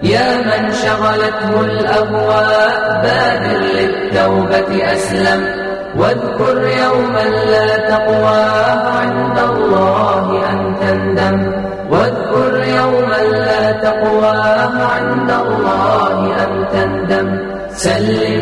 يا من شغلته الأهواء بادر للتوبة أسلم. واذكر يوما لا تقوى عند الله أن تندم. واذكر يوما لا تقوى عند الله أن تندم. سلم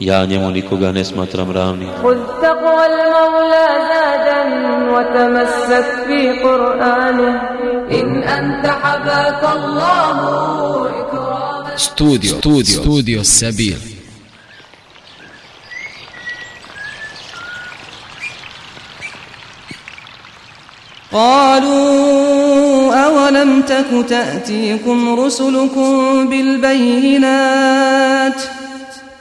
Ja njemu nikoga ne smatram ravnim. خذ تقوى المولى زادا وتمسك في قرآنه إن أنت حباك الله إكراما Studio, studio, studio Sabir. قالوا أولم تك تأتيكم رسلكم بالبينات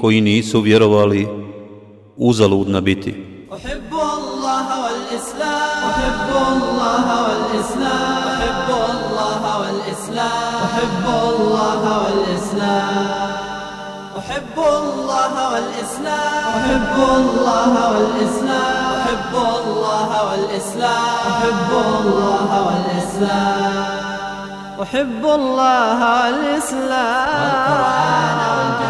koji nisu vjerovali uzaludna biti. أحب الله والإسلام. أحب الله والإسلام. أحب الله والإسلام. أحب الله والإسلام. أحب الله والإسلام. أحب الله والإسلام. أحب الله والإسلام. أحب الله والإسلام. أحب الله والإسلام. والجنة أحب جحافل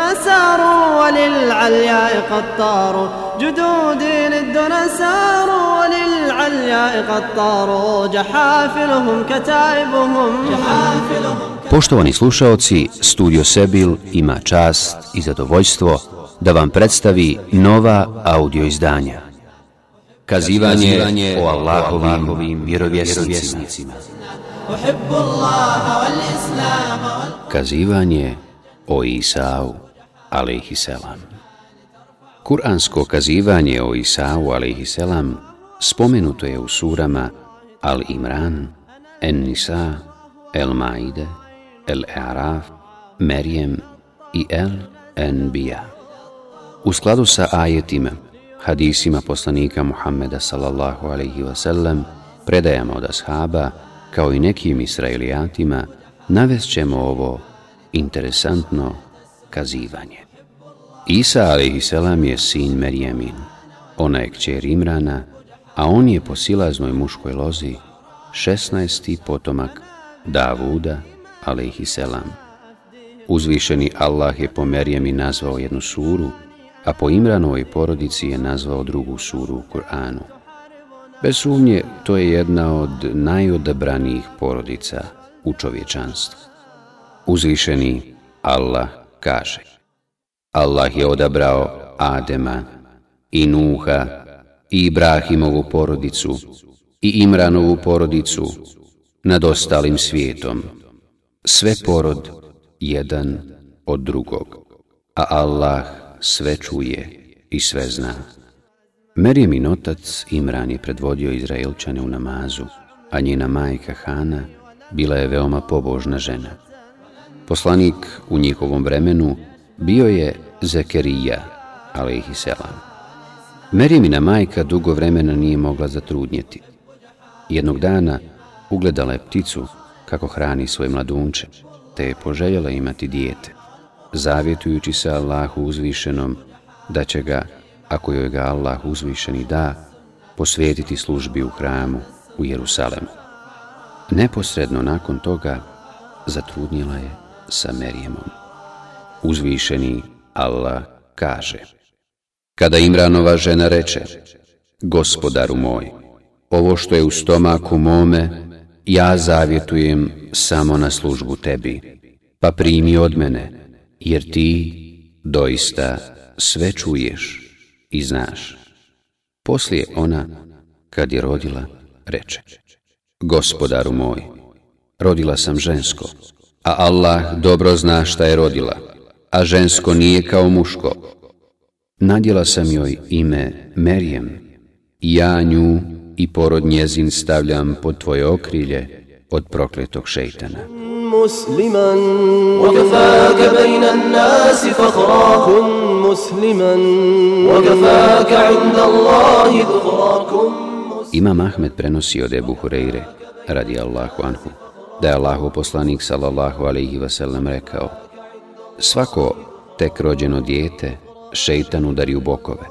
للدنا ساروا وللعلياء قد طاروا جدود للدنا ساروا وللعلياء قد طاروا جحافلهم كتائبهم جحافلهم Poštovani slušaoci, Studio Sebil ima čast i zadovoljstvo da vam predstavi nova audio izdanja. Kazivanje o Allahovim vjerovjesnicima. أحب الله والإسلام وال... Kazivanje o Isau, alaihisselam. Kur'ansko kazivanje o Isau, alaihisselam, spomenuto je u surama Al-Imran, En-Nisa, El-Maide, El-Araf, Merjem i El-Enbija. U skladu sa ajetima, hadisima poslanika Muhammeda sallallahu alaihi wasallam, predajama od ashaba, kao i nekim israelijatima, navest ćemo ovo interesantno kazivanje. Isa a.s. je sin Merjemin, ona je kćer Imrana, a on je po silaznoj muškoj lozi 16. potomak Davuda a.s. Uzvišeni Allah je po Merjemi nazvao jednu suru, a po Imranovoj porodici je nazvao drugu suru u Kur'anu. Bez sumnje, to je jedna od najodabranijih porodica u čovječanstvu. Uzvišeni Allah kaže Allah je odabrao Adema i Nuha i Ibrahimovu porodicu i Imranovu porodicu nad ostalim svijetom. Sve porod jedan od drugog, a Allah sve čuje i sve zna. Merjemin otac Imran je predvodio Izraelčane u namazu, a njena majka Hana bila je veoma pobožna žena. Poslanik u njihovom vremenu bio je Zekerija, alaihisselam. Merimina majka dugo vremena nije mogla zatrudnjeti. Jednog dana ugledala je pticu kako hrani svoje mladunče, te je poželjela imati dijete, zavjetujući se Allahu uzvišenom da će ga, ako joj ga Allah uzvišeni da, posvetiti službi u hramu u Jerusalemu. Neposredno nakon toga zatrudnjela je sa Merijemom. Uzvišeni Allah kaže Kada Imranova žena reče Gospodaru moj, ovo što je u stomaku mome, ja zavjetujem samo na službu tebi, pa primi od mene, jer ti doista sve čuješ i znaš. Poslije ona, kad je rodila, reče Gospodaru moj, rodila sam žensko, a Allah dobro zna šta je rodila, a žensko nije kao muško. Nadjela sam joj ime Merijem, i ja nju i porod njezin stavljam pod tvoje okrilje od prokletog šeitana. مسلما وكفاك بين الناس فخرا كن مسلما وكفاك عند الله ذخرا كن Imam Ahmed prenosi od Ebu Hureyre, radi Allahu anhu, da je Allahu poslanik sallallahu alaihi wasallam rekao Svako tek rođeno dijete šeitan udari u bokove.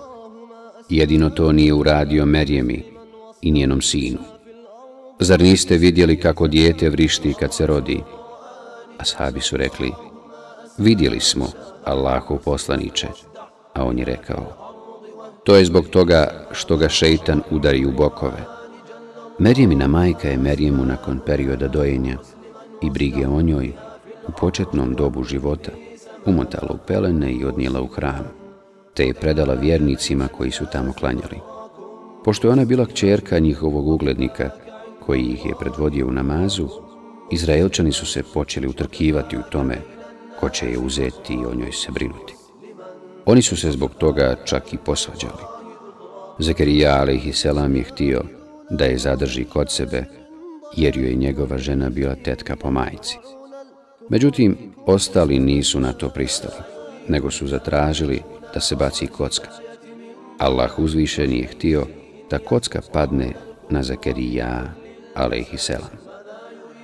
Jedino to nije uradio Merjemi i njenom sinu. Zar niste vidjeli kako dijete vrišti kad se rodi? Ashabi su rekli, vidjeli smo Allahu poslaniče, a on je rekao, to je zbog toga što ga šeitan udari u bokove. Merjemina majka je Merjemu nakon perioda dojenja i brige o njoj u početnom dobu života umotala u pelene i odnijela u hram, te je predala vjernicima koji su tamo klanjali. Pošto je ona bila kćerka njihovog uglednika, koji ih je predvodio u namazu, Izraelčani su se počeli utrkivati u tome ko će je uzeti i o njoj se brinuti. Oni su se zbog toga čak i posvađali. Zekerija selam je htio da je zadrži kod sebe, jer ju je njegova žena bila tetka po majici. Međutim, ostali nisu na to pristali, nego su zatražili da se baci kocka. Allah uzvišen je htio da kocka padne na Zekerija alaihisselam.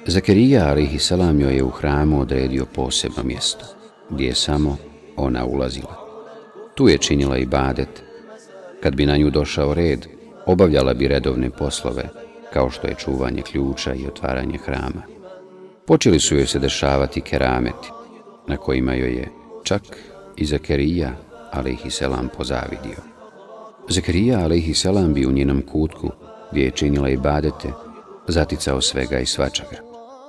Zakerija alaihisselam, joj je u hramu odredio posebno mjesto, gdje je samo ona ulazila. Tu je činila i badet. Kad bi na nju došao red, obavljala bi redovne poslove, kao što je čuvanje ključa i otvaranje hrama. Počeli su joj se dešavati kerameti, na kojima joj je čak i Zakerija, alaihi selam, pozavidio. Zakerija, alaihi selam, bi u njenom kutku, gdje je činila i badete, zaticao svega i svačaga.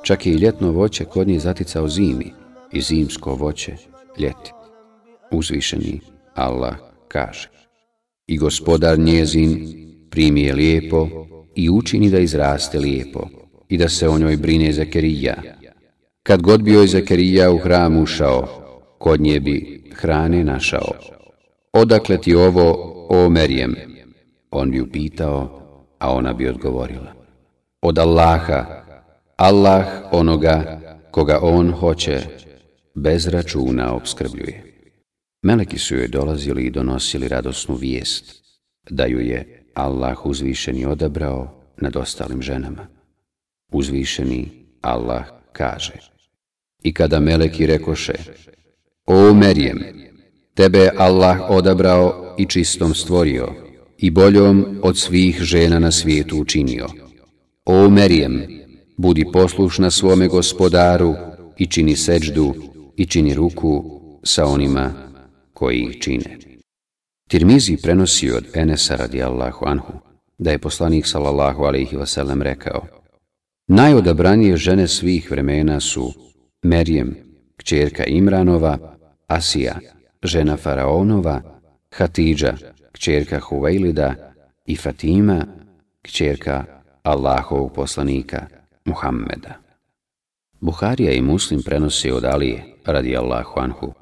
Čak je i ljetno voće kod nje zaticao zimi i zimsko voće ljeti. Uzvišeni Allah kaže I gospodar njezin primi je lijepo i učini da izraste lijepo i da se o njoj brine Zakarija. Kad god bi joj Zakarija u hram ušao, kod nje bi hrane našao. Odakle ti ovo, o Merijem? On bi upitao, a ona bi odgovorila. Od Allaha, Allah onoga koga on hoće bez računa obskrbljuje. Meleki su joj dolazili i donosili radosnu vijest da ju je Allah uzvišeni odabrao nad ostalim ženama. Uzvišeni Allah kaže I kada meleki rekoše O Merijem, tebe Allah odabrao i čistom stvorio i boljom od svih žena na svijetu učinio. O Merijem, budi poslušna svome gospodaru i čini seđdu i čini ruku sa onima koji ih čine. Tirmizi prenosi od Enesa radijallahu anhu da je poslanik sallallahu alaihi wasallam rekao Najodabranije žene svih vremena su Merijem, kćerka Imranova, Asija, žena Faraonova, Hatidža, kćerka Huvejlida i Fatima, kćerka Allahovog poslanika, Muhammeda. Buharija i Muslim prenosi od Alije, radijallahu anhu,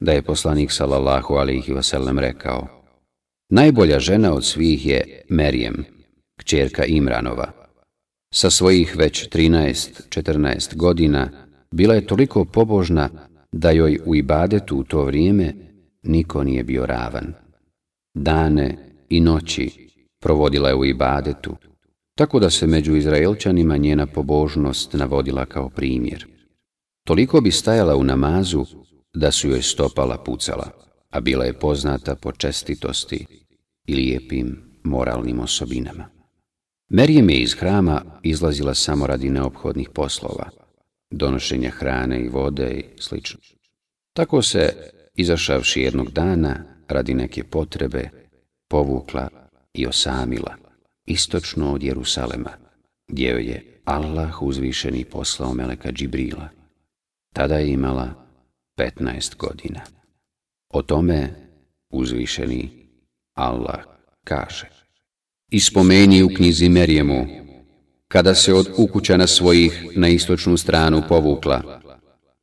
da je poslanik sallallahu alihi wasallam rekao Najbolja žena od svih je Merijem, kćerka Imranova. Sa svojih već 13-14 godina bila je toliko pobožna da joj u ibadetu u to vrijeme niko nije bio ravan. Dane i noći provodila je u ibadetu, tako da se među Izraelčanima njena pobožnost navodila kao primjer. Toliko bi stajala u namazu da su joj stopala pucala, a bila je poznata po čestitosti i lijepim moralnim osobinama. Merijem je iz hrama izlazila samo radi neophodnih poslova, donošenja hrane i vode i sl. Tako se, izašavši jednog dana radi neke potrebe, povukla i osamila, istočno od Jerusalema, gdje joj je Allah uzvišeni poslao Meleka Džibrila. Tada je imala 15 godina. O tome uzvišeni Allah kaže. Ispomeni u knjizi Merijemu, kada se od ukućana svojih na istočnu stranu povukla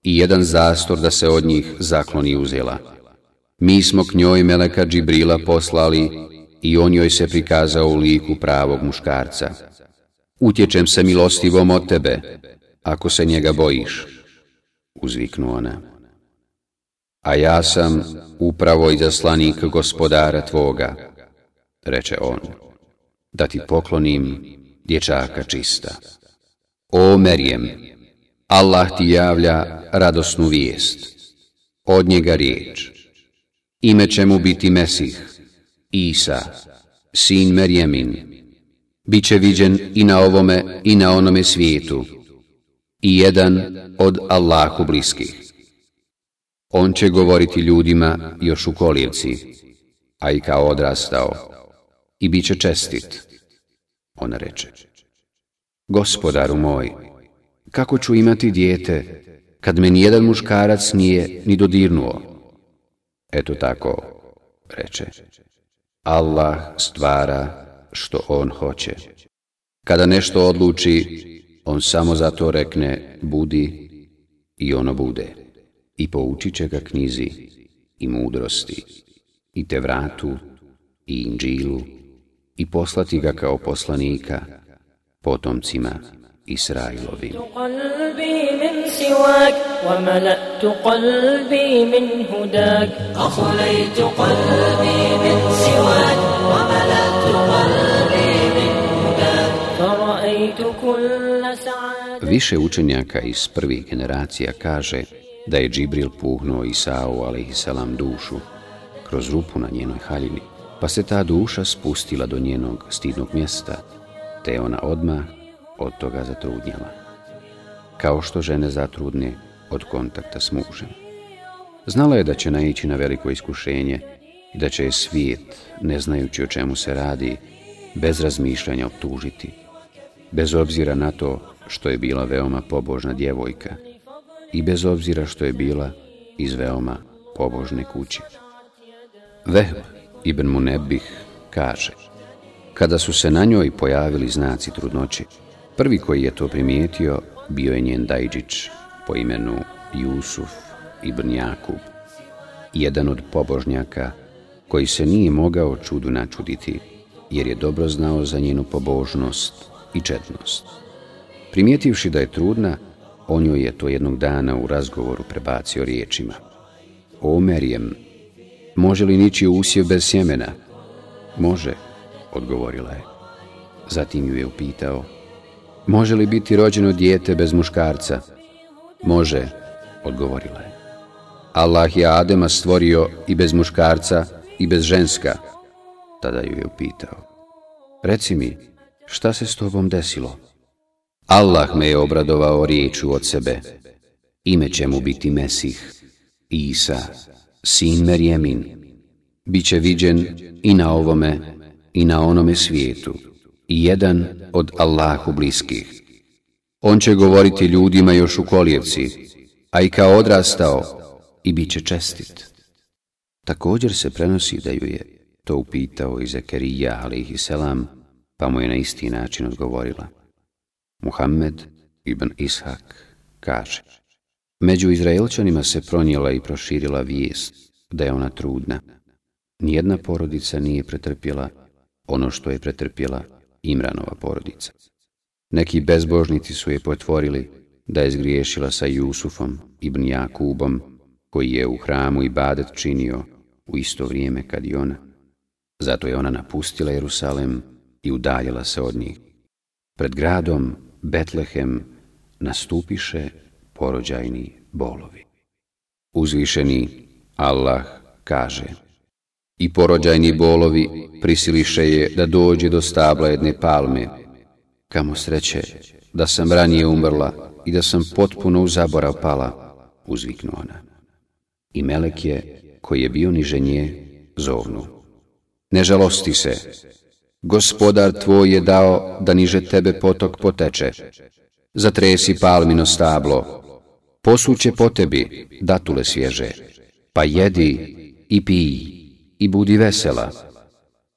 i jedan zastor da se od njih zakloni uzela. Mi smo k njoj Meleka Džibrila poslali i on joj se prikazao u liku pravog muškarca. Utječem se milostivom od tebe, ako se njega bojiš, uzviknu ona. A ja sam upravo izaslanik gospodara tvoga, reče on, da ti poklonim dječaka čista. O Merijem, Allah ti javlja radosnu vijest, od njega riječ. Ime će mu biti Mesih, Isa, sin Merjemin, Biće viđen i na ovome i na onome svijetu, i jedan od Allahu bliskih. On će govoriti ljudima još u kolijevci, a i kao odrastao, i bit će čestit. Ona reče, gospodaru moj, kako ću imati dijete, kad me nijedan muškarac nije ni dodirnuo? Eto tako, reče, Allah stvara što on hoće. Kada nešto odluči, on samo za to rekne budi i ono bude I poučit će ga knjizi i mudrosti, i te vratu, i inđilu, i poslati ga kao poslanika potomcima Israilovim. سواك وملأت قلبي من هداك أخليت قلبي من سواك وملأت قلبي من هداك فرأيت كل سعادة Više učenjaka iz prvih generacija kaže da je Džibril puhnuo Isao a.s. dušu kroz rupu na njenoj haljini, pa se ta duša spustila do njenog stidnog mjesta, te ona odmah od toga zatrudnjela. kao što žene zatrudne od kontakta s mužem. Znala je da će naići na veliko iskušenje i da će je svijet, ne znajući o čemu se radi, bez razmišljanja optužiti, bez obzira na to što je bila veoma pobožna djevojka i bez obzira što je bila iz veoma pobožne kuće. Vehb ibn Munebih kaže, kada su se na njoj pojavili znaci trudnoće, prvi koji je to primijetio bio je njen dajđić po imenu Jusuf ibn Jakub, jedan od pobožnjaka koji se nije mogao čudu načuditi, jer je dobro znao za njenu pobožnost i četnost. Primijetivši da je trudna, O njoj je to jednog dana u razgovoru prebacio riječima. O Merijem, može li nići usjev bez sjemena? Može, odgovorila je. Zatim ju je upitao, Može li biti rođeno dijete bez muškarca? Može, odgovorila je. Allah je Adema stvorio i bez muškarca i bez ženska. Tada ju je upitao. Reci mi, šta se s tobom desilo? Allah me je obradovao riječu od sebe. Ime će mu biti Mesih, Isa, sin Merjemin. Biće viđen i na ovome i na onome svijetu i jedan od Allahu bliskih. On će govoriti ljudima još u kolijevci, a i kao odrastao i bit će čestit. Također se prenosi da ju je to upitao i Zakarija, i selam, pa mu je na isti način odgovorila. Muhammed ibn Ishak kaže, Među Izraelčanima se pronijela i proširila vijest da je ona trudna. Nijedna porodica nije pretrpjela ono što je pretrpjela Imranova porodica. Neki bezbožnici su je potvorili da je zgriješila sa Jusufom ibn Jakubom, koji je u hramu i badet činio u isto vrijeme kad i ona. Zato je ona napustila Jerusalem i udaljila se od njih. Pred gradom Betlehem nastupiše porođajni bolovi. Uzvišeni Allah kaže I porođajni bolovi prisiliše je da dođe do stabla jedne palme. Kamo sreće da sam ranije umrla i da sam potpuno u zaborav pala, uzviknu ona. I Melek je, koji je bio niže nje, zovnu. Ne žalosti se, gospodar tvoj je dao da niže tebe potok poteče. Zatresi palmino stablo, posuće po tebi datule svježe, pa jedi i pij i budi vesela.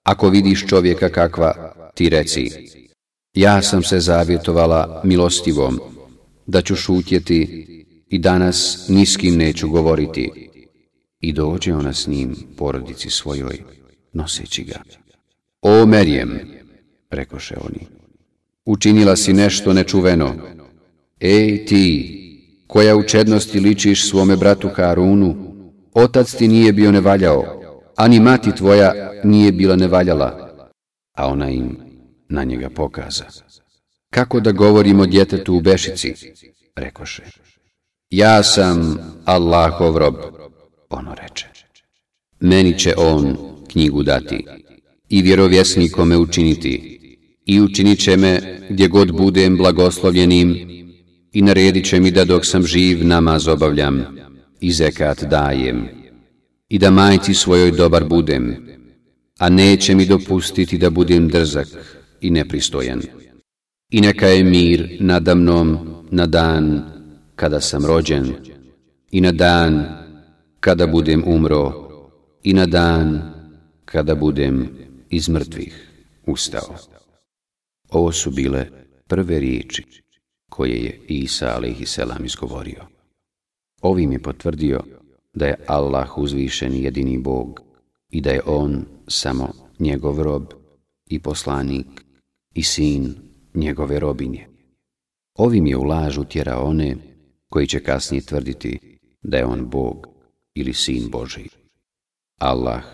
Ako vidiš čovjeka kakva, ti reci, ja sam se zavjetovala milostivom, da ću šutjeti i danas niskim neću govoriti. I dođe ona s njim porodici svojoj, noseći ga. O Merijem, rekoše oni, učinila si nešto nečuveno. Ej ti, koja u čednosti ličiš svome bratu Harunu, otac ti nije bio nevaljao, ani mati tvoja nije bila nevaljala, a ona im na njega pokaza. Kako da govorimo djetetu u Bešici? Rekoše. Ja sam Allahov rob, ono reče. Meni će on knjigu dati i vjerovjesnikome učiniti i učinit će me gdje god budem blagoslovljenim i naredit će mi da dok sam živ namaz obavljam i zekat dajem i da majci svojoj dobar budem, a neće mi dopustiti da budem drzak i nepristojan. I neka je mir nadamnom na dan kada sam rođen i na dan kada budem umro i na dan kada budem iz mrtvih ustao. Ovo su bile prve riječi koje je Isa a.s. izgovorio. Ovim je potvrdio da je Allah uzvišen jedini Bog i da je On samo njegov rob i poslanik i sin njegove robinje. Ovim je u lažu tjera one koji će kasnije tvrditi da je on Bog ili Sin Boži. Allah,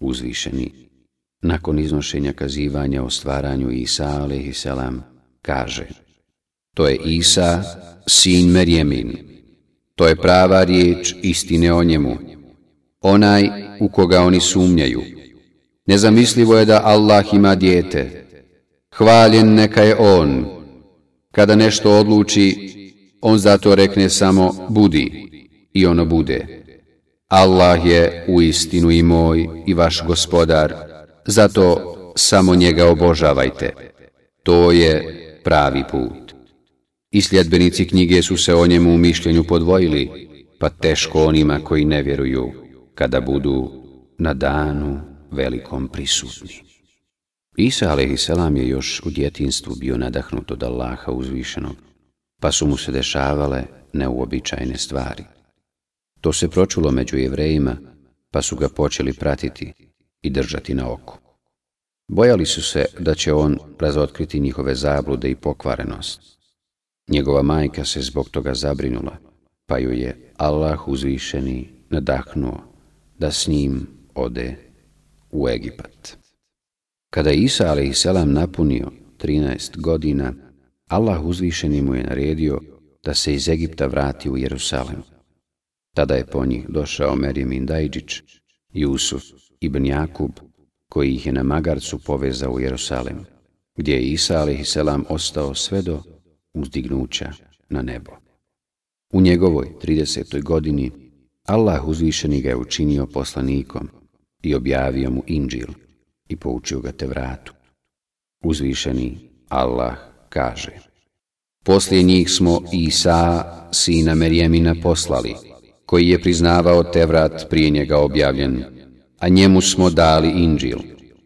uzvišeni, nakon iznošenja kazivanja o stvaranju Isa, a.s. kaže To je Isa, sin Merjemin. To je prava riječ istine o njemu. Onaj u koga oni sumnjaju. Nezamislivo je da Allah ima dijete, Hvaljen neka je on. Kada nešto odluči, on zato rekne samo budi i ono bude. Allah je u istinu i moj i vaš gospodar, zato samo njega obožavajte. To je pravi put. I sljedbenici knjige su se o njemu u mišljenju podvojili, pa teško onima koji ne vjeruju, kada budu na danu velikom prisutni. Isa a.s. je još u djetinstvu bio nadahnut od Allaha uzvišenog, pa su mu se dešavale neuobičajne stvari. To se pročulo među jevrejima, pa su ga počeli pratiti i držati na oku. Bojali su se da će on razotkriti njihove zablude i pokvarenost. Njegova majka se zbog toga zabrinula, pa ju je Allah uzvišeni nadahnuo da s njim ode u Egipat. Kada je Isa a.s. napunio 13 godina, Allah uzvišeni mu je naredio da se iz Egipta vrati u Jerusalem. Tada je po njih došao Merjemin Dajđić, Jusuf ibn Jakub, koji ih je na magarcu povezao u Jerusalim, gdje je Isa a.s. ostao sve do uzdignuća na nebo. U njegovoj 30. godini Allah uzvišeni ga je učinio poslanikom i objavio mu Inđil, i poučio ga te vratu. Uzvišeni Allah kaže Poslije njih smo Isa, sina Merjemina, poslali, koji je priznavao te vrat prije njega objavljen, a njemu smo dali inđil,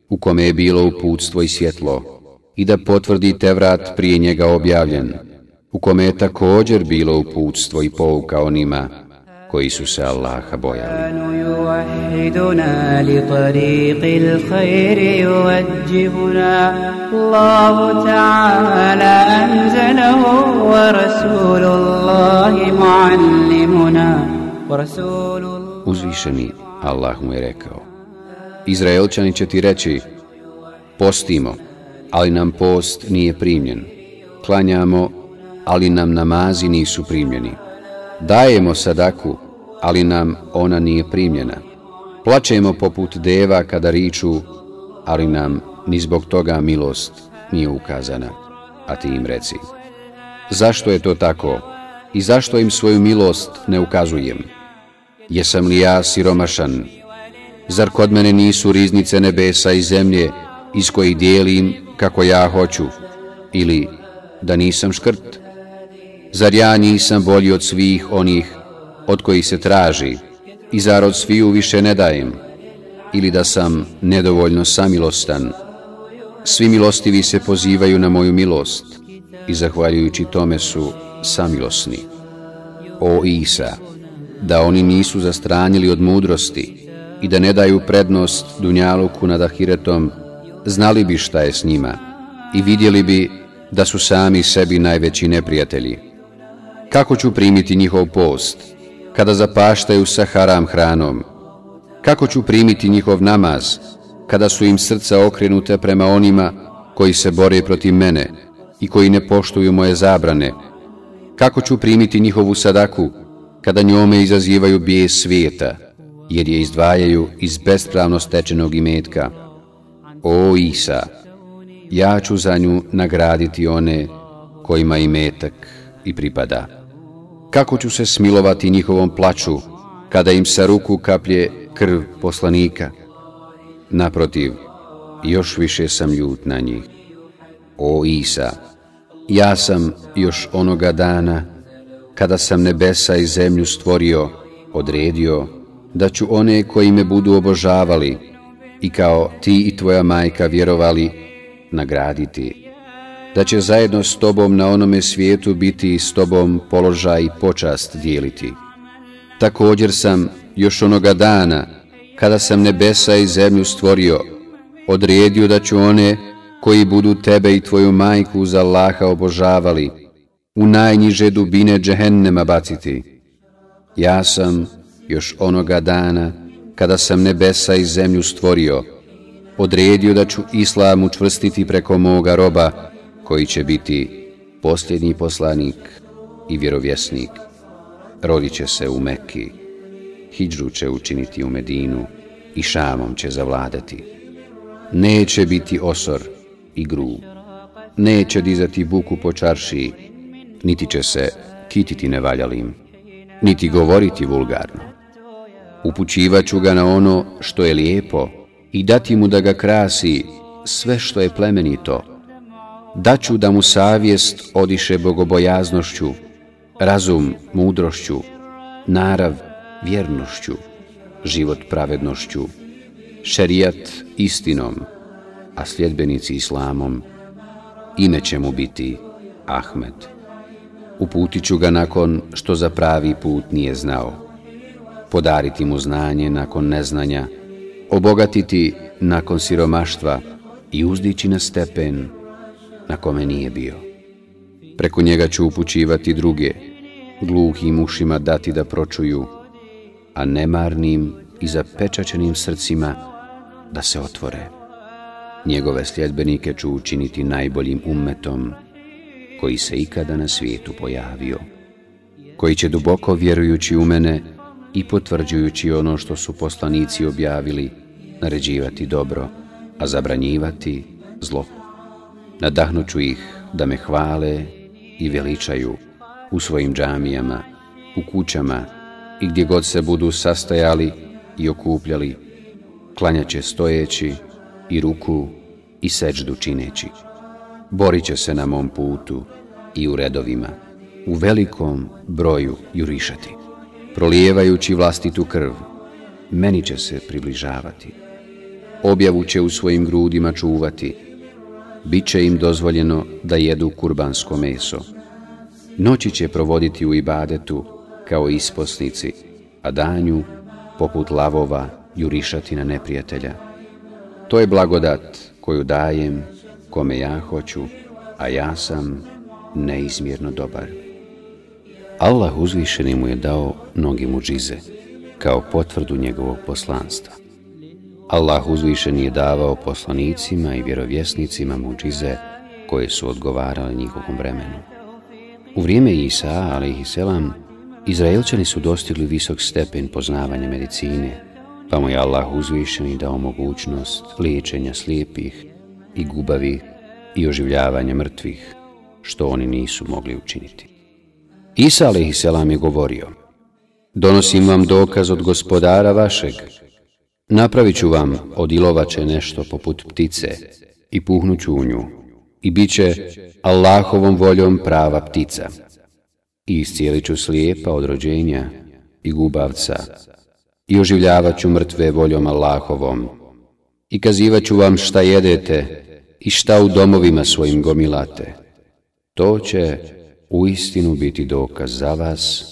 u kome je bilo uputstvo i svjetlo, i da potvrdi te vrat prije njega objavljen, u kome je također bilo uputstvo i pouka onima koji su se Allaha bojali. يوحدنا لطريق الخير يوجهنا الله تعالى أنزله ورسول الله معلمنا ورسول Uzvišeni Allah mu je rekao Izraelčani će ti reći Postimo, ali nam post nije primljen Klanjamo, ali nam namazi nisu primljeni Dajemo sadaku, ali nam ona nije primljena. Plačemo poput deva kada riču, ali nam ni zbog toga milost nije ukazana. A ti im reci, zašto je to tako i zašto im svoju milost ne ukazujem? Jesam li ja siromašan? Zar kod mene nisu riznice nebesa i zemlje iz kojih dijelim kako ja hoću? Ili da nisam škrt? Zar ja nisam bolji od svih onih od kojih se traži i zar od sviju više ne dajem? Ili da sam nedovoljno samilostan? Svi milostivi se pozivaju na moju milost i zahvaljujući tome su samilosni. O Isa, da oni nisu zastranjili od mudrosti i da ne daju prednost Dunjaluku nad Ahiretom, znali bi šta je s njima i vidjeli bi da su sami sebi najveći neprijatelji. Kako ću primiti njihov post, kada zapaštaju sa haram hranom? Kako ću primiti njihov namaz, kada su im srca okrenute prema onima koji se bore protiv mene i koji ne poštuju moje zabrane? Kako ću primiti njihovu sadaku, kada njome izazivaju bijes svijeta, jer je izdvajaju iz bespravno stečenog imetka? O Isa, ja ću za nju nagraditi one kojima imetak i pripada. Kako ću se smilovati njihovom plaću, kada im sa ruku kaplje krv poslanika? Naprotiv, još više sam ljut na njih. O Isa, ja sam još onoga dana, kada sam nebesa i zemlju stvorio, odredio, da ću one koji me budu obožavali i kao ti i tvoja majka vjerovali, nagraditi, da će zajedno s tobom na onome svijetu biti s tobom položaj i počast dijeliti. Također sam još onoga dana, kada sam nebesa i zemlju stvorio, odredio da ću one koji budu tebe i tvoju majku za Allaha obožavali, u najniže dubine džehennema baciti. Ja sam još onoga dana, kada sam nebesa i zemlju stvorio, odredio da ću islam učvrstiti preko moga roba, koji će biti posljednji poslanik i vjerovjesnik. Rodit će se u Mekki, Hidžu će učiniti u Medinu i Šamom će zavladati. Neće biti osor i grub, neće dizati buku po čaršiji, niti će se kititi nevaljalim, niti govoriti vulgarno. Upućivaću ga na ono što je lijepo i dati mu da ga krasi sve što je plemenito. Daću da mu savjest odiše bogobojaznošću, razum mudrošću, narav vjernošću, život pravednošću, šerijat istinom, a sljedbenici islamom, ime će mu biti Ahmed. Uputit ću ga nakon što za pravi put nije znao, podariti mu znanje nakon neznanja, obogatiti nakon siromaštva i uzdići na stepen na kome nije bio. Preko njega ću upućivati druge, gluhim ušima dati da pročuju, a nemarnim i zapečačenim srcima da se otvore. Njegove sljedbenike ću učiniti najboljim ummetom koji se ikada na svijetu pojavio, koji će duboko vjerujući u mene i potvrđujući ono što su poslanici objavili, naređivati dobro, a zabranjivati zlo. Nadahnuću ih da me hvale i veličaju u svojim džamijama, u kućama i gdje god se budu sastajali i okupljali, klanjaće stojeći i ruku i seđdu čineći. Borit će se na mom putu i u redovima, u velikom broju jurišati. Prolijevajući vlastitu krv, meni će se približavati. Objavu će u svojim grudima čuvati. Biće im dozvoljeno da jedu kurbansko meso. Noći će provoditi u ibadetu kao isposnici, a danju, poput lavova, jurišati na neprijatelja. To je blagodat koju dajem kome ja hoću, a ja sam neizmjerno dobar. Allah uzvišeni mu je dao mnogi muđize, kao potvrdu njegovog poslanstva. Allah uzvišeni je davao poslanicima i vjerovjesnicima muđize koje su odgovarale njihovom vremenu. U vrijeme Isa, ali i selam, Izraelčani su dostigli visok stepen poznavanja medicine, pa mu je Allah uzvišeni dao mogućnost liječenja slijepih i gubavi i oživljavanja mrtvih, što oni nisu mogli učiniti. Isa a.s. je govorio, donosim vam dokaz od gospodara vašeg, napravit ću vam od ilovače nešto poput ptice i puhnuću u nju i bit će Allahovom voljom prava ptica i iscijelit ću slijepa od rođenja i gubavca i oživljavat ću mrtve voljom Allahovom i kazivaću vam šta jedete i šta u domovima svojim gomilate. To će u istinu biti dokaz za vas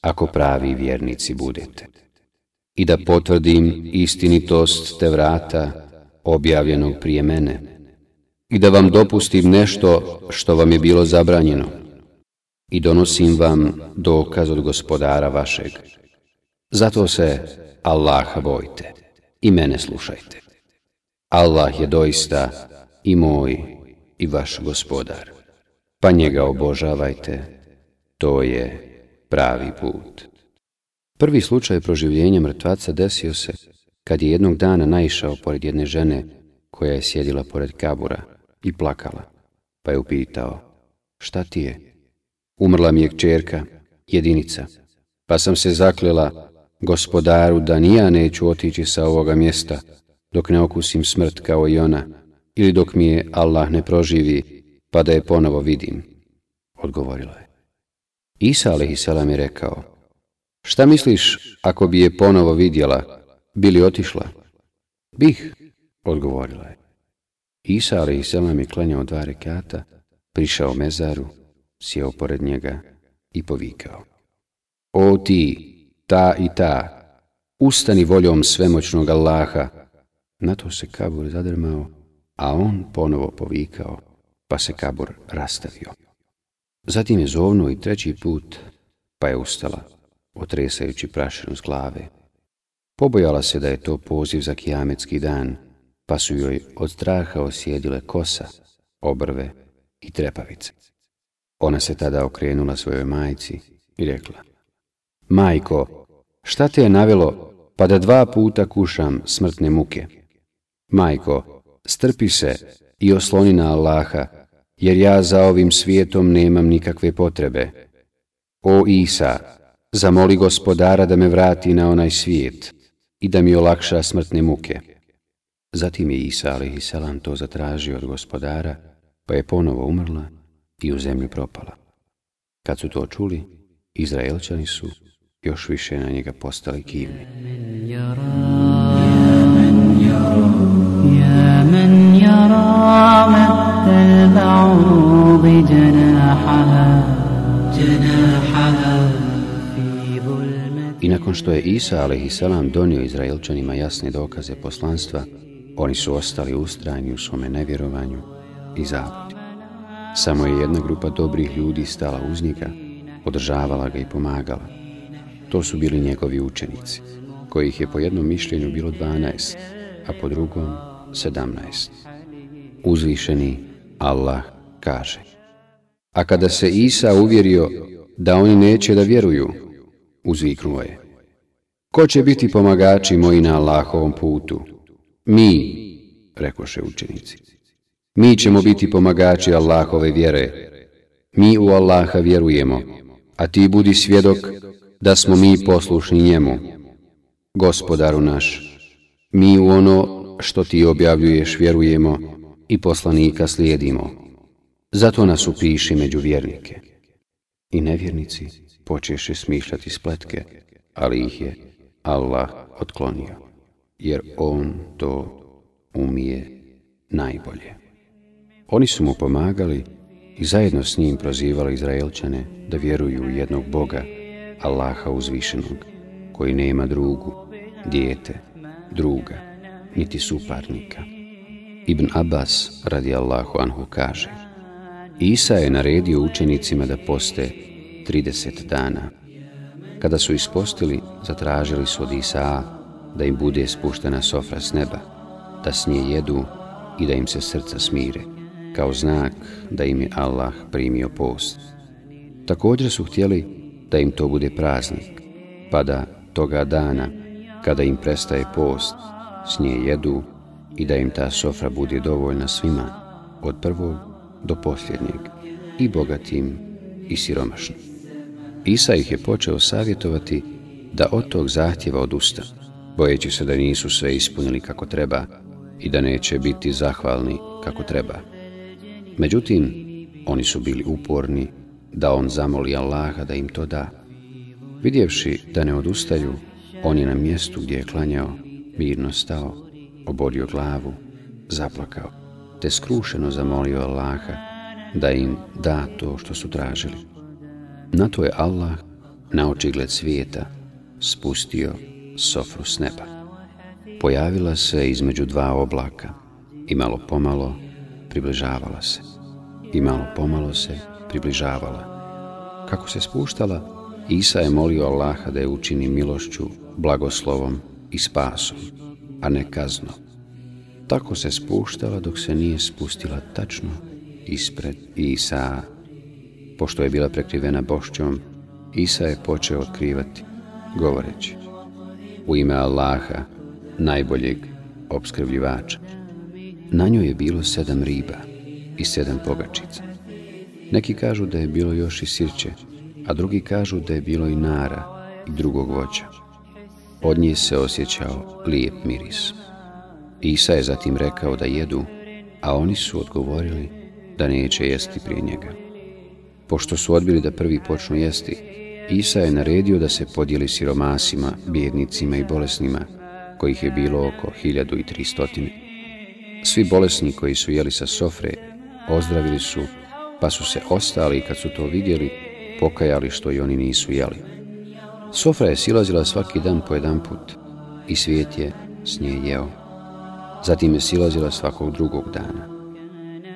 ako pravi vjernici budete. I da potvrdim istinitost te vrata objavljenog prije mene i da vam dopustim nešto što vam je bilo zabranjeno i donosim vam dokaz od gospodara vašeg. Zato se Allaha bojte i mene slušajte. Allah je doista i moj i vaš gospodar. Pa njega obožavajte, to je pravi put. Prvi slučaj proživljenja mrtvaca desio se kad je jednog dana naišao pored jedne žene koja je sjedila pored kabura i plakala, pa je upitao, šta ti je? Umrla mi je kćerka, jedinica, pa sam se zaklela gospodaru da nija neću otići sa ovoga mjesta dok ne okusim smrt kao i ona, ili dok mi je Allah ne proživi pa da je ponovo vidim. Odgovorila je. Isa a.s. je rekao, šta misliš ako bi je ponovo vidjela, bili otišla? Bih, odgovorila je. Isa a.s. je klanjao dva rekata, prišao mezaru, sjeo pored njega i povikao. O ti, ta i ta, ustani voljom svemoćnog Allaha. Na to se kabur zadrmao, a on ponovo povikao, pa se kabur rastavio. Zatim je zovnuo i treći put, pa je ustala, otresajući prašinu s glave. Pobojala se da je to poziv za kijametski dan, pa su joj od straha osjedile kosa, obrve i trepavice. Ona se tada okrenula svojoj majci i rekla, Majko, šta te je navelo pa da dva puta kušam smrtne muke? Majko, strpi se i osloni na Allaha, jer ja za ovim svijetom nemam nikakve potrebe. O Isa, zamoli gospodara da me vrati na onaj svijet i da mi olakša smrtne muke. Zatim je Isa, a.s. to zatražio od gospodara, pa je ponovo umrla i u zemlju propala. Kad su to čuli, Izraelčani su još više na njega postali kivni. I nakon što je Isa a.s. donio Izraelčanima jasne dokaze poslanstva, oni su ostali ustrajni u svome nevjerovanju i zabudi. Samo je jedna grupa dobrih ljudi stala uz njega, podržavala ga i pomagala. To su bili njegovi učenici, kojih je po jednom mišljenju bilo 12, a po drugom 17. Uzvišeni Allah kaže A kada se Isa uvjerio da oni neće da vjeruju, uzviknuo je Ko će biti pomagači moji na Allahovom putu? Mi, rekoše učenici. Mi ćemo biti pomagači Allahove vjere. Mi u Allaha vjerujemo, a ti budi svjedok da smo mi poslušni njemu. Gospodaru naš, mi u ono što ti objavljuješ vjerujemo i poslanika slijedimo. Zato nas upiši među vjernike. I nevjernici počeše smišljati spletke, ali ih je Allah otklonio, jer On to umije najbolje. Oni su mu pomagali i zajedno s njim prozivali Izraelčane da vjeruju u jednog Boga, Allaha uzvišenog, koji nema drugu, dijete, druga, niti suparnika. Ibn Abbas, radijallahu anhu, kaže Isa je naredio učenicima da poste 30 dana. Kada su ispostili, zatražili su od Isa da im bude spuštena sofra s neba, da s nje jedu i da im se srca smire, kao znak da im je Allah primio post. Također su htjeli da im to bude praznik, pa da toga dana, kada im prestaje post, s nje jedu i da im ta sofra bude dovoljna svima, od prvog do posljednjeg, i bogatim i siromašnim. Isa ih je počeo savjetovati da od tog zahtjeva odusta, bojeći se da nisu sve ispunili kako treba i da neće biti zahvalni kako treba. Međutim, oni su bili uporni da on zamoli Allaha da im to da. Vidjevši da ne odustaju, on je na mjestu gdje je klanjao, mirno stao, oborio glavu, zaplakao, te skrušeno zamolio Allaha da im da to što su tražili. Na to je Allah, na očigled svijeta, spustio sofru s neba. Pojavila se između dva oblaka i malo pomalo približavala se. I malo pomalo se približavala. Kako se spuštala, Isa je molio Allaha da je učini milošću, blagoslovom i spasom, a ne kazno. Tako se spuštala dok se nije spustila tačno ispred Isa. Pošto je bila prekrivena bošćom, Isa je počeo otkrivati, govoreći U ime Allaha, najboljeg obskrbljivača. Na njoj je bilo sedam riba i sedam pogačica. Neki kažu da je bilo još i sirće, a drugi kažu da je bilo i nara i drugog voća. Od nje se osjećao lijep miris. Isa je zatim rekao da jedu, a oni su odgovorili da neće jesti prije njega. Pošto su odbili da prvi počnu jesti, Isa je naredio da se podijeli siromasima, bjednicima i bolesnima, kojih je bilo oko 1300. Svi bolesni koji su jeli sa sofre ozdravili su, pa su se ostali kad su to vidjeli, pokajali što i oni nisu jeli. Sofra je silazila svaki dan po jedan put i svijet je s nje jeo. Zatim je silazila svakog drugog dana.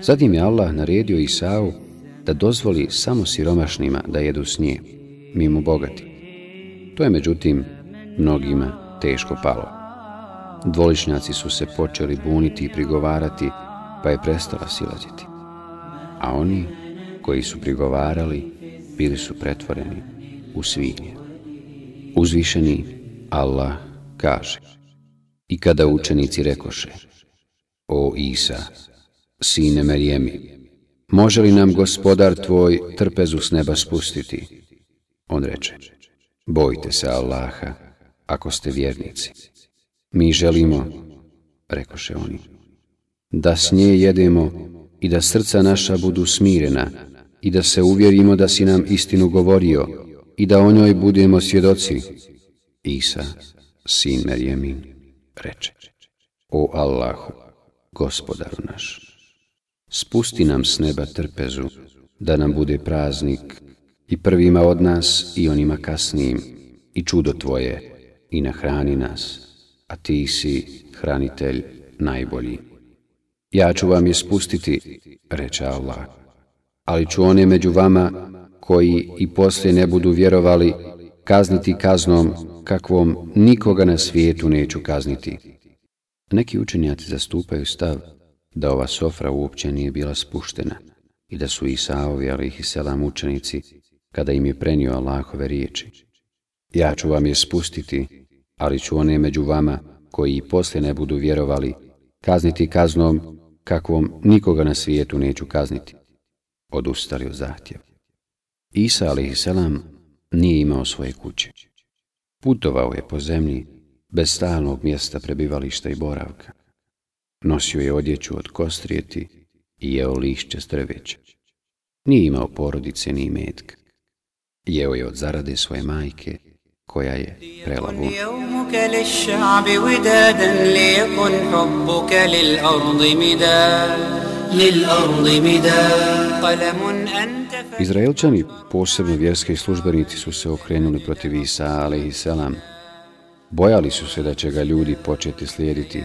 Zatim je Allah naredio Isau da dozvoli samo siromašnima da jedu s nje, mimo bogati. To je međutim mnogima teško palo. Dvoličnjaci su se počeli buniti i prigovarati, pa je prestala silaziti. A oni koji su prigovarali bili su pretvoreni u svinje. Uzvišeni Allah kaže I kada učenici rekoše O Isa, sine Merijemi, može li nam gospodar tvoj trpezu s neba spustiti? On reče, bojte se Allaha, ako ste vjernici. Mi želimo, rekoše oni, da s nje jedemo i da srca naša budu smirena i da se uvjerimo da si nam istinu govorio i da o njoj budemo svjedoci. Isa, sin Merjemin, reče, O Allahu, gospodaru naš, spusti nam s neba trpezu, da nam bude praznik i prvima od nas i onima kasnijim, i čudo tvoje, i nahrani nas, a ti si hranitelj najbolji. Ja ću vam je spustiti, reče Allah, ali ću one među vama koji i poslije ne budu vjerovali kazniti kaznom kakvom nikoga na svijetu neću kazniti. Neki učenjaci zastupaju stav da ova sofra uopće nije bila spuštena i da su Isaovi, ali ih i selam učenici, kada im je prenio Allahove riječi. Ja ću vam je spustiti, ali ću one među vama koji i poslije ne budu vjerovali kazniti kaznom kakvom nikoga na svijetu neću kazniti odustali od zahtjeva. Isa a.s. nije imao svoje kuće. Putovao je po zemlji bez stalnog mjesta prebivališta i boravka. Nosio je odjeću od kostrijeti i jeo lišće strveća. Nije imao porodice ni metka. Jeo je od zarade svoje majke, koja je prela vun. Izraelčani, posebno vjerski službenici, su se okrenuli protiv Isa, ali i selam. Bojali su se da će ga ljudi početi slijediti,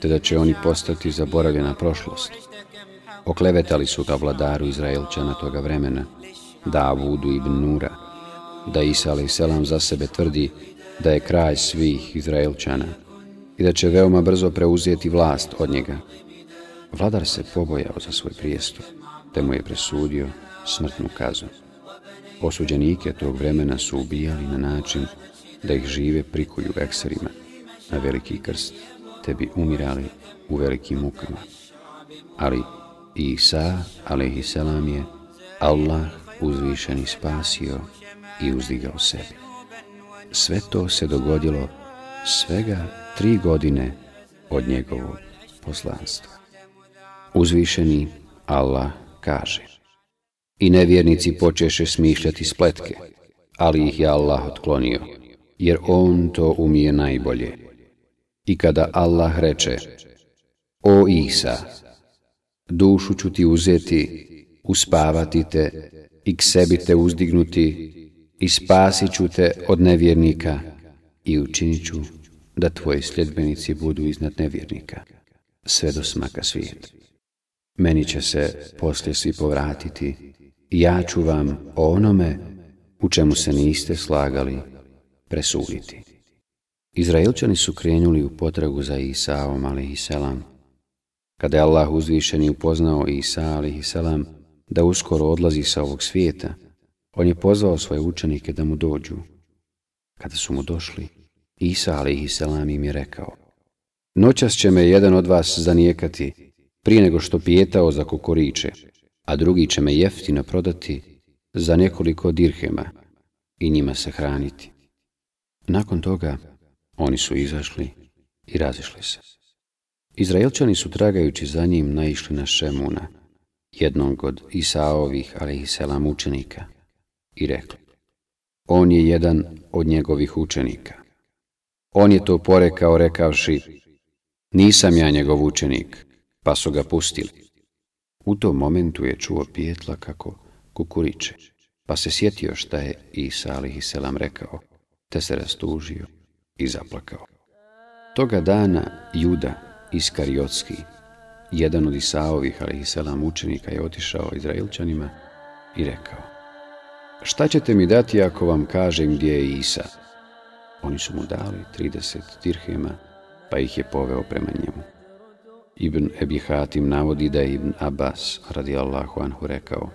te da će oni postati zaboravljena prošlost. Oklevetali su ga vladaru Izraelčana toga vremena, Davudu ibn Nura, da Isa ali selam za sebe tvrdi da je kraj svih Izraelčana i da će veoma brzo preuzeti vlast od njega. Vladar se pobojao za svoj prijestup, te mu je presudio smrtnu kaznu. Osuđenike tog vremena su ubijali na način da ih žive prikuju ekserima na veliki krst, te bi umirali u velikim mukama. Ali Isa, alaihisselam je, Allah uzvišeni spasio i uzdigao sebi. Sve to se dogodilo svega tri godine od njegovog poslanstva. Uzvišeni Allah kaže I nevjernici počeše smišljati spletke, ali ih je Allah otklonio, jer On to umije najbolje. I kada Allah reče, O Isa, dušu ću ti uzeti, uspavati te i k sebi te uzdignuti i spasit ću te od nevjernika i učinit ću da tvoji sljedbenici budu iznad nevjernika, sve do smaka svijeta. Meni će se poslije svi povratiti i ja ću vam o onome u čemu se niste slagali presuditi. Izraelčani su krenuli u potragu za Isaom, ali selam. Kada je Allah uzvišeni upoznao Isa, ali selam, da uskoro odlazi sa ovog svijeta, on je pozvao svoje učenike da mu dođu. Kada su mu došli, Isa, ali selam, im je rekao, Noćas će me jedan od vas zanijekati, prije nego što pijetao za kokoriče a drugi će me jeftino prodati za nekoliko dirhema i njima se hraniti. Nakon toga oni su izašli i razišli se. Izraelčani su tragajući za njim naišli na Šemuna, jednog od Isaovih, ali i selam učenika, i rekli, on je jedan od njegovih učenika. On je to porekao rekavši, nisam ja njegov učenik, pa su ga pustili. U tom momentu je čuo pijetla kako kukuriče, pa se sjetio šta je Isa alihi selam rekao, te se rastužio i zaplakao. Toga dana Juda Iskariotski, jedan od Isaovih alihi selam učenika je otišao Izraelčanima i rekao Šta ćete mi dati ako vam kažem gdje je Isa? Oni su mu dali 30 dirhema, pa ih je poveo prema njemu. Ibn Ebi Hatim navodi da je Ibn Abbas, radijallahu anhu, rekao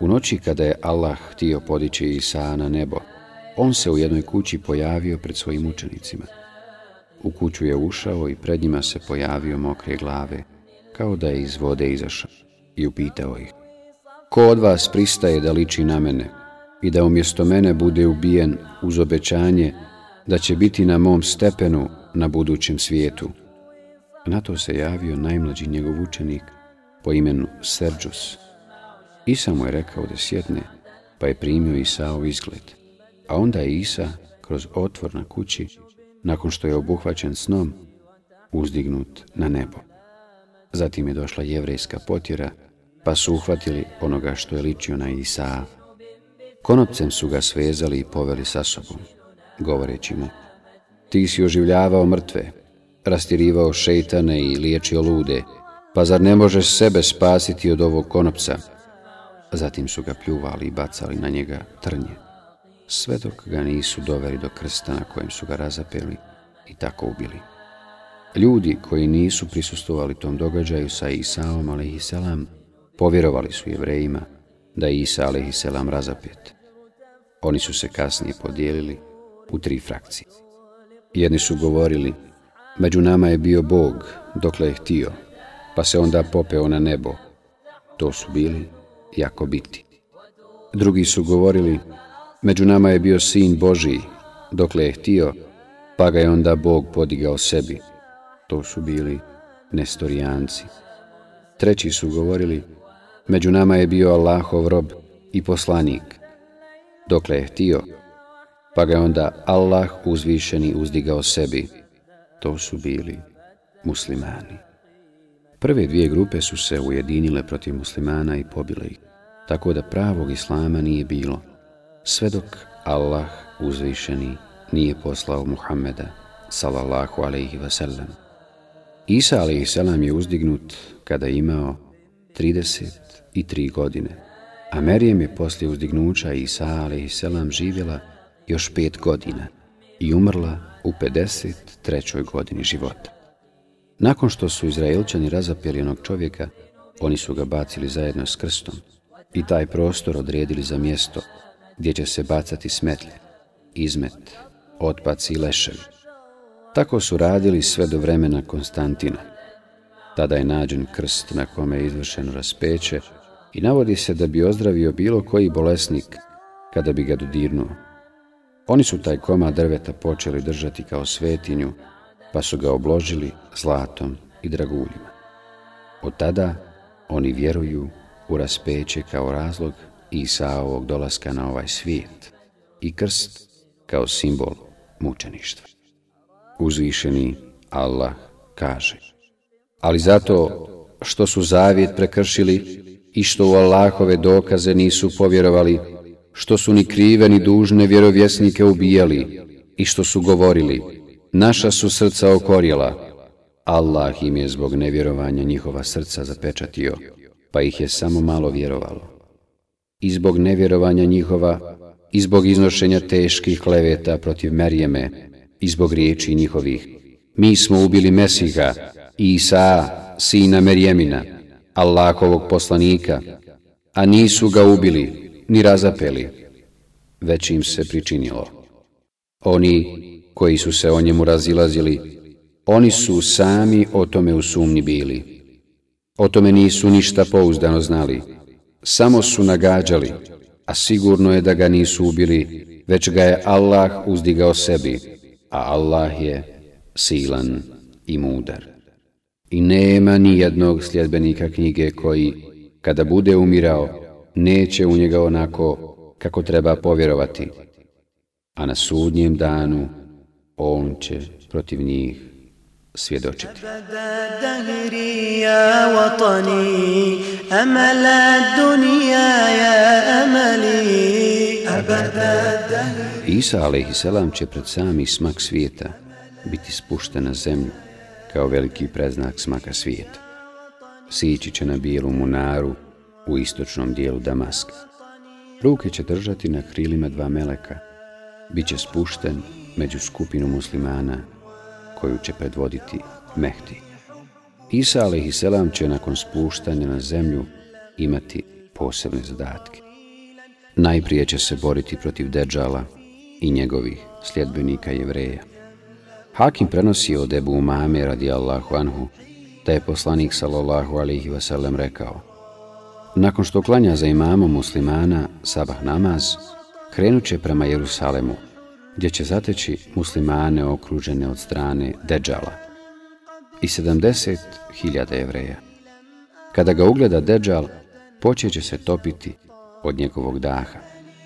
U noći kada je Allah htio podići Isa na nebo, on se u jednoj kući pojavio pred svojim učenicima. U kuću je ušao i pred njima se pojavio mokre glave, kao da je iz vode izašao, i upitao ih. Ko od vas pristaje da liči na mene i da umjesto mene bude ubijen uz obećanje da će biti na mom stepenu na budućem svijetu? Na to se javio najmlađi njegov učenik po imenu Serđus. Isa mu je rekao da sjedne, pa je primio Isaov izgled. A onda je Isa, kroz otvor na kući, nakon što je obuhvaćen snom, uzdignut na nebo. Zatim je došla jevrejska potjera, pa su uhvatili onoga što je ličio na Isaa. Konopcem su ga svezali i poveli sa sobom, govoreći mu, ti si oživljavao mrtve, rastirivao šeitane i liječio lude, pa zar ne možeš sebe spasiti od ovog konopca? Zatim su ga pljuvali i bacali na njega trnje, sve dok ga nisu doveli do krsta na kojem su ga razapeli i tako ubili. Ljudi koji nisu prisustovali tom događaju sa Isaom, a.s. povjerovali su jevrejima da je Isa, a.s. razapet. Oni su se kasnije podijelili u tri frakcije. Jedni su govorili, Među nama je bio Bog, dokle je htio, pa se onda popeo na nebo. To su bili jako biti. Drugi su govorili, među nama je bio sin Božiji, dokle je htio, pa ga je onda Bog podigao sebi. To su bili nestorijanci. Treći su govorili, među nama je bio Allahov rob i poslanik, dokle je htio, pa ga je onda Allah uzvišeni uzdigao sebi to su bili muslimani. Prve dvije grupe su se ujedinile protiv muslimana i pobile ih, tako da pravog islama nije bilo, sve dok Allah uzvišeni nije poslao Muhammeda, salallahu alaihi wasallam. Isa alaihi salam je uzdignut kada je imao 33 godine, a Merijem je poslije uzdignuća Isa alaihi salam živjela još pet godina i umrla u 53. godini života. Nakon što su Izraelčani razapjeli onog čovjeka, oni su ga bacili zajedno s krstom i taj prostor odredili za mjesto gdje će se bacati smetlje, izmet, otpaci i leševi. Tako su radili sve do vremena Konstantina. Tada je nađen krst na kome je izvršeno raspeće i navodi se da bi ozdravio bilo koji bolesnik kada bi ga dodirnuo. Oni su taj komad drveta počeli držati kao svetinju, pa su ga obložili zlatom i draguljima. Od tada oni vjeruju u raspeće kao razlog Isaovog dolaska na ovaj svijet i krst kao simbol mučeništva. Uzvišeni Allah kaže Ali zato što su zavjet prekršili i što u Allahove dokaze nisu povjerovali, što su ni krive ni dužne vjerovjesnike ubijali i što su govorili, naša su srca okorjela, Allah im je zbog nevjerovanja njihova srca zapečatio, pa ih je samo malo vjerovalo. I zbog nevjerovanja njihova, i zbog iznošenja teških kleveta protiv Merjeme, i zbog riječi njihovih, mi smo ubili Mesiha, Isa, sina Merjemina, Allahovog poslanika, a nisu ga ubili, ni razapeli, već im se pričinilo. Oni koji su se o njemu razilazili, oni su sami o tome u sumnji bili. O tome nisu ništa pouzdano znali, samo su nagađali, a sigurno je da ga nisu ubili, već ga je Allah uzdigao sebi, a Allah je silan i mudar. I nema ni jednog sljedbenika knjige koji, kada bude umirao, neće u njega onako kako treba povjerovati, a na sudnjem danu on će protiv njih svjedočiti. Isa a.s. će pred sami smak svijeta biti spušten na zemlju kao veliki preznak smaka svijeta. Sići će na bijelu munaru u istočnom dijelu Damaska. Ruke će držati na krilima dva meleka. Biće spušten među skupinu muslimana koju će predvoditi Mehdi. Isa a.s. će nakon spuštanja na zemlju imati posebne zadatke. Najprije će se boriti protiv Deđala i njegovih sljedbenika jevreja. Hakim prenosi od Ebu Umame radi Allahu anhu, da je poslanik sallallahu alaihi wasallam rekao Nakon što klanja za imamom muslimana sabah namaz, krenut će prema Jerusalemu, gdje će zateći muslimane okružene od strane Deđala i 70.000 jevreja. Kada ga ugleda Deđal, počeće se topiti od njegovog daha,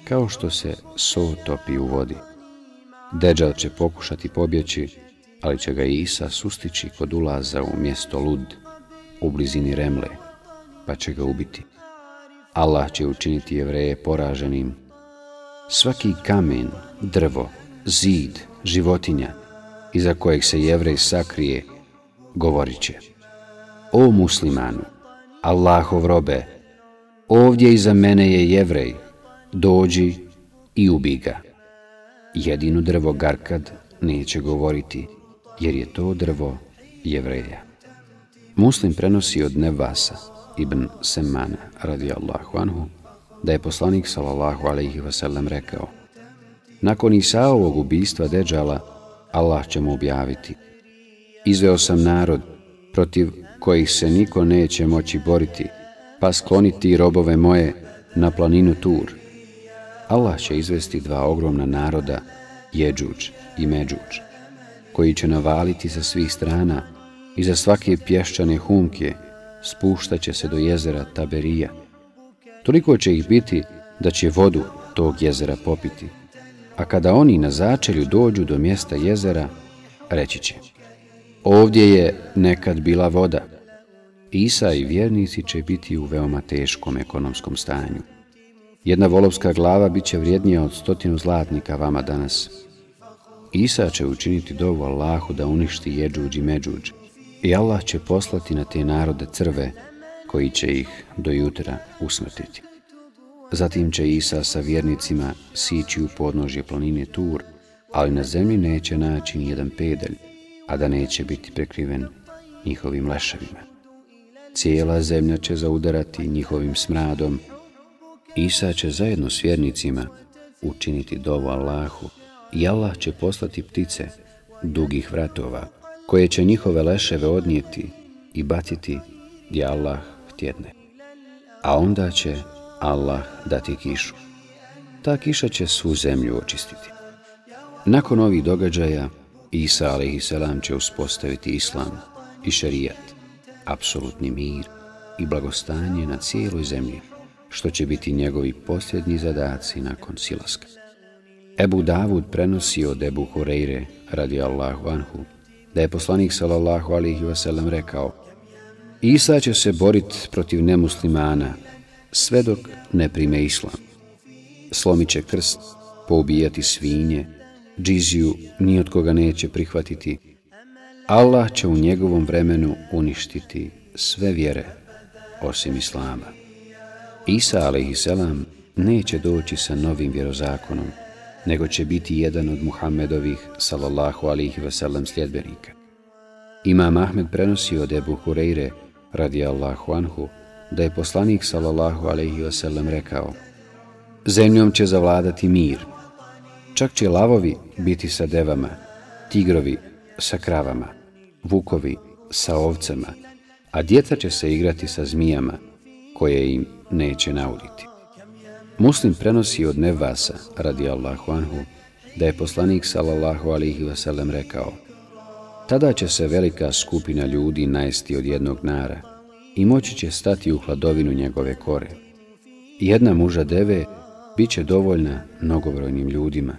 kao što se so topi u vodi. Deđal će pokušati pobjeći, ali će ga Isa sustići kod ulaza u mjesto Lud, u blizini Remle, pa će ga ubiti. Allah će učiniti jevreje poraženim. Svaki kamen, drvo, zid, životinja, iza kojeg se jevrej sakrije, govorit će. O muslimanu, Allahov robe, ovdje iza mene je jevrej, dođi i ubi ga. Jedino drvo Garkad neće govoriti, jer je to drvo jevreja. Muslim prenosi od Nevasa, ibn Semana, radijallahu anhu, da je poslanik sallallahu alaihi wasallam rekao Nakon Isaovog ubistva Deđala, Allah će mu objaviti Izveo sam narod protiv kojih se niko neće moći boriti, pa skloniti robove moje na planinu Tur. Allah će izvesti dva ogromna naroda, Jeđuđ i Međuđ, koji će navaliti sa svih strana i za svake pješčane humke spuštaće se do jezera Taberija. Toliko će ih biti da će vodu tog jezera popiti. A kada oni na začelju dođu do mjesta jezera, reći će Ovdje je nekad bila voda. Isa i vjernici će biti u veoma teškom ekonomskom stanju. Jedna volovska glava bit će vrijednija od stotinu zlatnika vama danas. Isa će učiniti dovu Allahu da uništi jeđuđ i međuđ i Allah će poslati na te narode crve koji će ih do jutra usmrtiti. Zatim će Isa sa vjernicima sići u podnožje planine Tur, ali na zemlji neće naći ni jedan pedalj, a da neće biti prekriven njihovim leševima. Cijela zemlja će zaudarati njihovim smradom. Isa će zajedno s vjernicima učiniti dovu Allahu i Allah će poslati ptice dugih vratova koje će njihove leševe odnijeti i baciti gdje Allah htjedne. A onda će Allah dati kišu. Ta kiša će svu zemlju očistiti. Nakon ovih događaja, Isa a.s. će uspostaviti islam i šarijat, apsolutni mir i blagostanje na cijeloj zemlji, što će biti njegovi posljednji zadaci nakon silaska. Ebu Davud prenosi od Ebu Hureyre, radi Allahu anhu, da je poslanik sallallahu alihi wasallam rekao Isa će se borit protiv nemuslimana sve dok ne prime islam. Slomit će krst, poubijati svinje, džiziju ni od koga neće prihvatiti. Allah će u njegovom vremenu uništiti sve vjere osim islama. Isa a.s. neće doći sa novim vjerozakonom, nego će biti jedan od Muhammedovih sallallahu alihi wasallam sljedbenika. Imam Ahmed prenosi od Ebu Hureyre radi Allahu anhu da je poslanik sallallahu alihi wasallam rekao Zemljom će zavladati mir. Čak će lavovi biti sa devama, tigrovi sa kravama, vukovi sa ovcama, a djeca će se igrati sa zmijama koje im neće nauditi. Muslim prenosi od Nevasa, radi Allahu anhu, da je poslanik sallallahu alihi vasallam rekao Tada će se velika skupina ljudi najesti od jednog nara i moći će stati u hladovinu njegove kore. Jedna muža deve bit će dovoljna mnogobrojnim ljudima.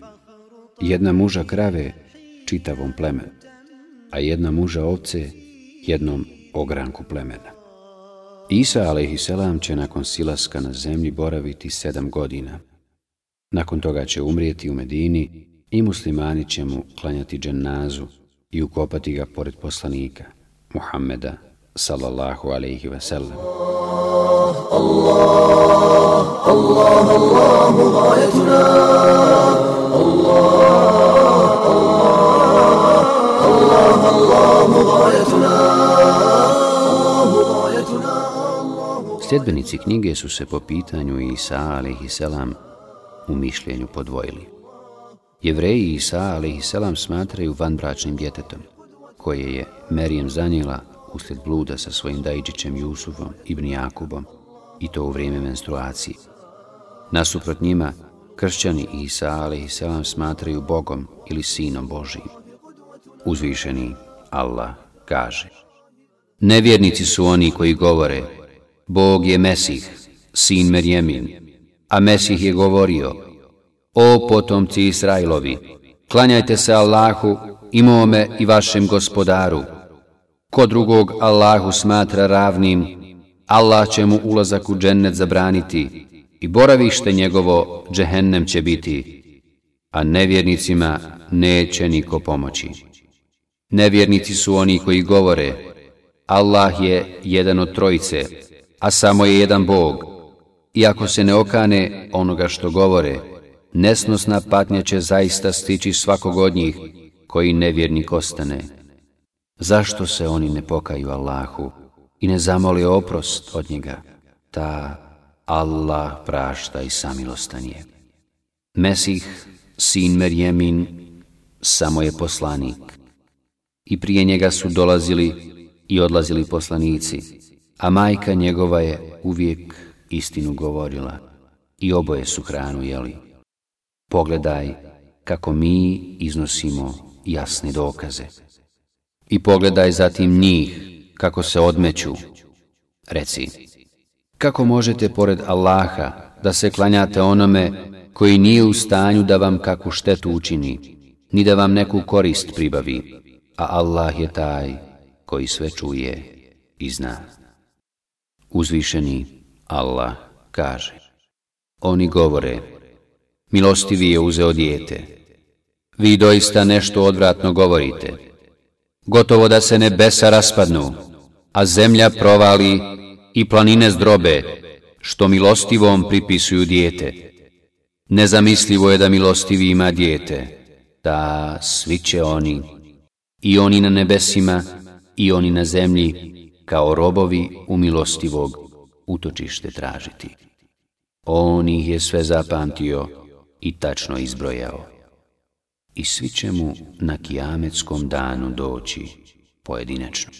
Jedna muža krave čitavom plemenu, a jedna muža ovce jednom ogranku plemena. Isa a.s. će nakon silaska na zemlji boraviti sedam godina. Nakon toga će umrijeti u Medini i muslimani će mu klanjati džennazu i ukopati ga pored poslanika, Muhammeda, sallallahu alaihi ve sellem. Allah, Allah, Allah, Allah, Allah, Allah, Allah, Sljedbenici knjige su se po pitanju Isa a.s. u mišljenju podvojili. Jevreji Isa a.s. smatraju vanbračnim djetetom, koje je Merijem zanijela usled bluda sa svojim dajđićem Jusufom ibn Jakubom i to u vrijeme menstruacije. Nasuprot njima, kršćani Isa a.s. smatraju Bogom ili Sinom Božijim. Uzvišeni Allah kaže Nevjernici su oni koji govore Bog je Mesih, sin Merjemin, a Mesih je govorio, O potomci Israilovi, klanjajte se Allahu i i vašem gospodaru. Ko drugog Allahu smatra ravnim, Allah će mu ulazak u džennet zabraniti i boravište njegovo džehennem će biti, a nevjernicima neće niko pomoći. Nevjernici su oni koji govore, Allah je jedan od trojice, a samo je jedan Bog. Iako se ne okane onoga što govore, nesnosna patnja će zaista stići svakog od njih koji nevjernik ostane. Zašto se oni ne pokaju Allahu i ne zamoli oprost od njega? Ta Allah prašta i samilostan je. Mesih, sin Merjemin, samo je poslanik. I prije njega su dolazili i odlazili poslanici a majka njegova je uvijek istinu govorila i oboje su hranu jeli. Pogledaj kako mi iznosimo jasne dokaze. I pogledaj zatim njih kako se odmeću. Reci, kako možete pored Allaha da se klanjate onome koji nije u stanju da vam kakvu štetu učini, ni da vam neku korist pribavi, a Allah je taj koji sve čuje i zna. Uzvišeni Allah kaže. Oni govore Milostivi je uzeo dijete. Vi doista nešto odvratno govorite. Gotovo da se nebesa raspadnu A zemlja provali i planine zdrobe Što milostivom pripisuju dijete. Nezamislivo je da milostivi ima dijete. Da svi će oni. I oni na nebesima I oni na zemlji kao robovi u milostivog utočište tražiti. On ih je sve zapamtio i tačno izbrojao. I svi će mu na kijametskom danu doći pojedinačno.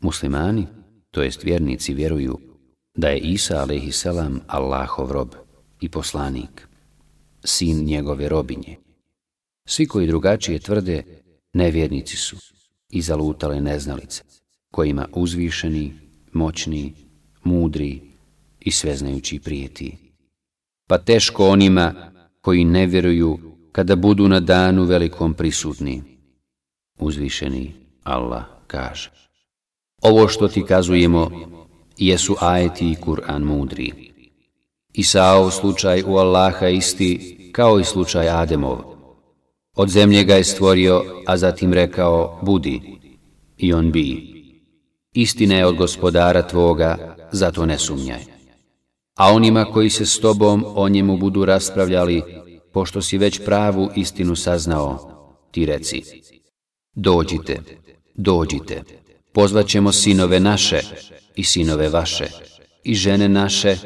Muslimani, to jest vjernici, vjeruju da je Isa a.s. Allahov rob i poslanik, sin njegove robinje. Svi koji drugačije tvrde, nevjernici su i zalutale neznalice, kojima uzvišeni, moćni, mudri i sveznajući prijeti. Pa teško onima koji ne vjeruju kada budu na danu velikom prisutni. Uzvišeni Allah kaže. Ovo što ti kazujemo jesu ajeti i Kur'an mudri. Isaov slučaj u Allaha isti kao i slučaj Ademov. Od zemlje ga je stvorio, a zatim rekao, budi, i on bi. Istina je od gospodara tvoga, zato ne sumnjaj. A onima koji se s tobom o njemu budu raspravljali, pošto si već pravu istinu saznao, ti reci, dođite, dođite, pozvaćemo sinove naše i sinove vaše, i žene naše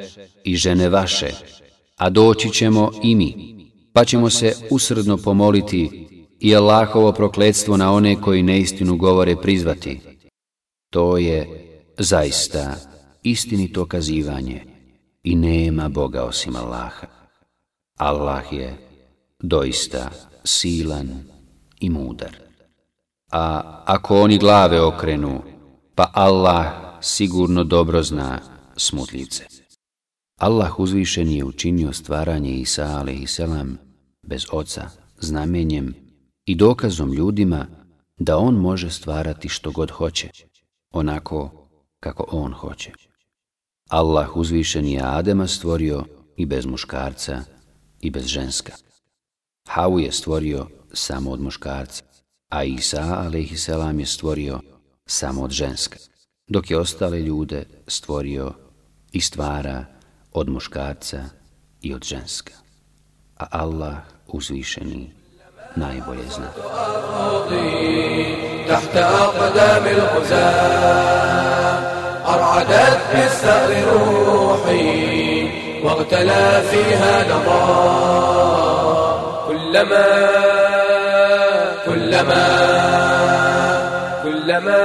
i žene vaše, a doći ćemo i mi, pa ćemo se usredno pomoliti i Allahovo prokledstvo na one koji neistinu govore prizvati. To je zaista istinito kazivanje i nema Boga osim Allaha. Allah je doista silan i mudar. A ako oni glave okrenu, pa Allah sigurno dobro zna smutljice. Allah uzvišen je učinio stvaranje Isa a.s. bez oca, znamenjem i dokazom ljudima da on može stvarati što god hoće, onako kako on hoće. Allah uzvišen je Adema stvorio i bez muškarca i bez ženska. Havu je stvorio samo od muškarca, a Isa a.s. je stvorio samo od ženska, dok je ostale ljude stvorio i stvara od muškarca i od ženska. A Allah uzvišeni najbolje zna. تحت أقدام الغزاة أرعدت بالثأر روحي واغتلى فيها لظى كلما كلما كلما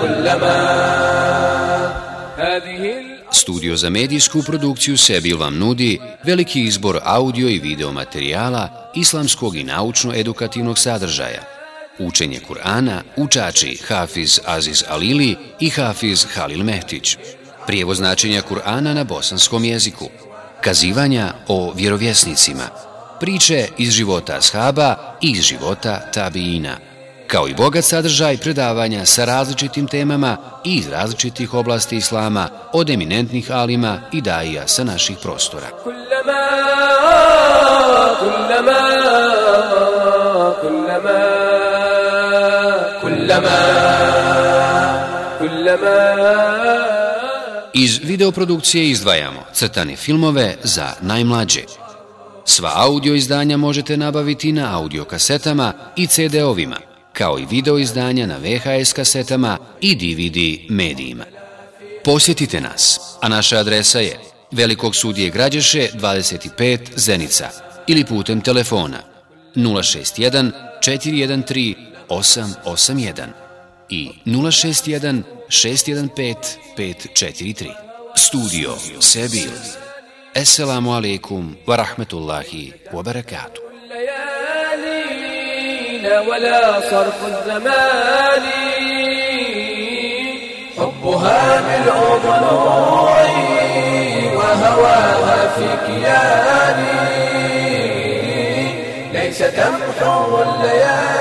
كلما Studio za medijsku produkciju Sebil vam nudi veliki izbor audio i video materijala islamskog i naučno-edukativnog sadržaja. Učenje Kur'ana, učači Hafiz Aziz Alili i Hafiz Halil Mehtić. Prijevo značenja Kur'ana na bosanskom jeziku. Kazivanja o vjerovjesnicima. Priče iz života ashaba i iz života tabiina kao i bogat sadržaj predavanja sa različitim temama i iz različitih oblasti islama od eminentnih alima i daija sa naših prostora. Iz videoprodukcije izdvajamo crtane filmove za najmlađe. Sva audio izdanja možete nabaviti na audio kasetama i CD-ovima kao i video izdanja na VHS kasetama i DVD medijima. Posjetite nas, a naša adresa je Velikog sudije Građeše 25 Zenica ili putem telefona 061 413 881 i 061 615 543. Studio Sebil. Esselamu alaikum wa rahmetullahi wa barakatuh. ولا صرف الزمان. حبها ملء ضلوعي وهواها في كياني. ليس تمحو الليالي